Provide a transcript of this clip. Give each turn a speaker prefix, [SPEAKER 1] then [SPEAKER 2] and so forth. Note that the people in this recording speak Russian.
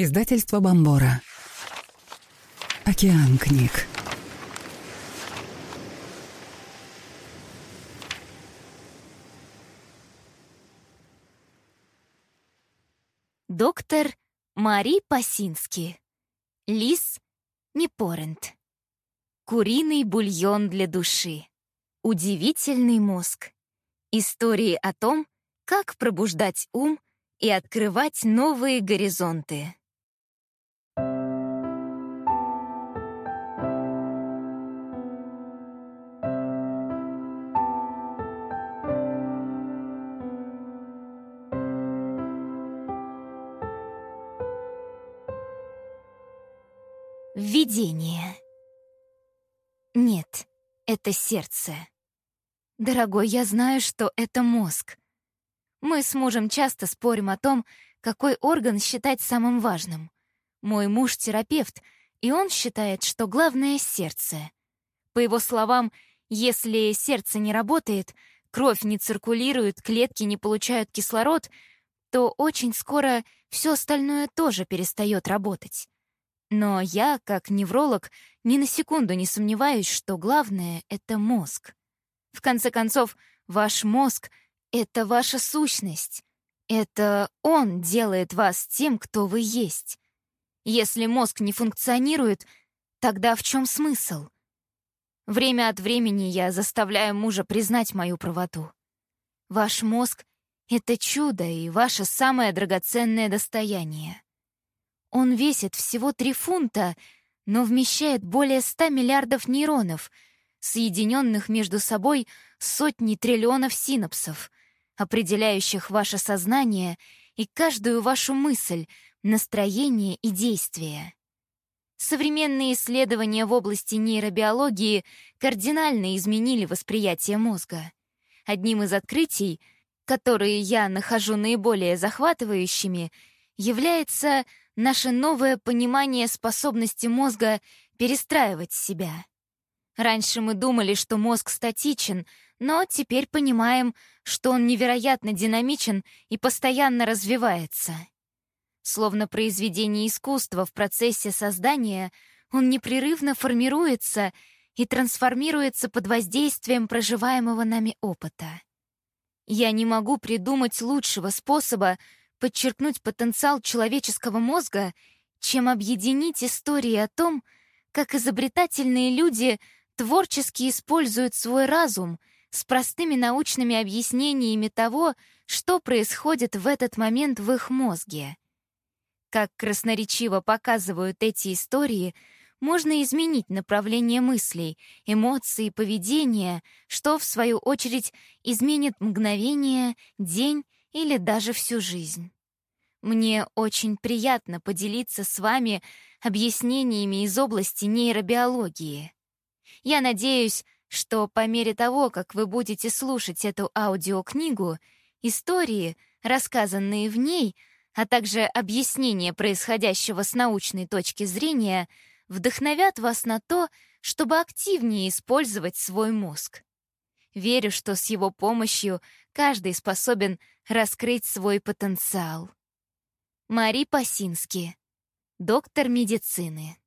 [SPEAKER 1] Издательство Бомбора. Океан книг.
[SPEAKER 2] Доктор Мари Пасински. Лис Непорент. Куриный бульон для души. Удивительный мозг. Истории о том, как пробуждать ум и открывать новые горизонты. Введение. Нет, это сердце. Дорогой, я знаю, что это мозг. Мы с мужем часто спорим о том, какой орган считать самым важным. Мой муж — терапевт, и он считает, что главное — сердце. По его словам, если сердце не работает, кровь не циркулирует, клетки не получают кислород, то очень скоро все остальное тоже перестает работать. Но я, как невролог, ни на секунду не сомневаюсь, что главное — это мозг. В конце концов, ваш мозг — это ваша сущность. Это он делает вас тем, кто вы есть. Если мозг не функционирует, тогда в чем смысл? Время от времени я заставляю мужа признать мою правоту. Ваш мозг — это чудо и ваше самое драгоценное достояние. Он весит всего 3 фунта, но вмещает более 100 миллиардов нейронов, соединенных между собой сотни триллионов синапсов, определяющих ваше сознание и каждую вашу мысль, настроение и действие. Современные исследования в области нейробиологии кардинально изменили восприятие мозга. Одним из открытий, которые я нахожу наиболее захватывающими, является наше новое понимание способности мозга перестраивать себя. Раньше мы думали, что мозг статичен, но теперь понимаем, что он невероятно динамичен и постоянно развивается. Словно произведение искусства в процессе создания, он непрерывно формируется и трансформируется под воздействием проживаемого нами опыта. Я не могу придумать лучшего способа подчеркнуть потенциал человеческого мозга, чем объединить истории о том, как изобретательные люди творчески используют свой разум с простыми научными объяснениями того, что происходит в этот момент в их мозге. Как красноречиво показывают эти истории, можно изменить направление мыслей, эмоций поведения, что, в свою очередь, изменит мгновение, день или даже всю жизнь. Мне очень приятно поделиться с вами объяснениями из области нейробиологии. Я надеюсь, что по мере того, как вы будете слушать эту аудиокнигу, истории, рассказанные в ней, а также объяснения происходящего с научной точки зрения, вдохновят вас на то, чтобы активнее использовать свой мозг. Верю, что с его помощью каждый способен раскрыть свой потенциал. Мари Пасински, доктор медицины.